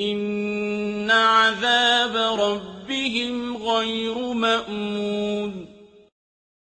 إِنَّ عَذَابَ رَبِّهِمْ غَيْرُ مَأْمُونٍ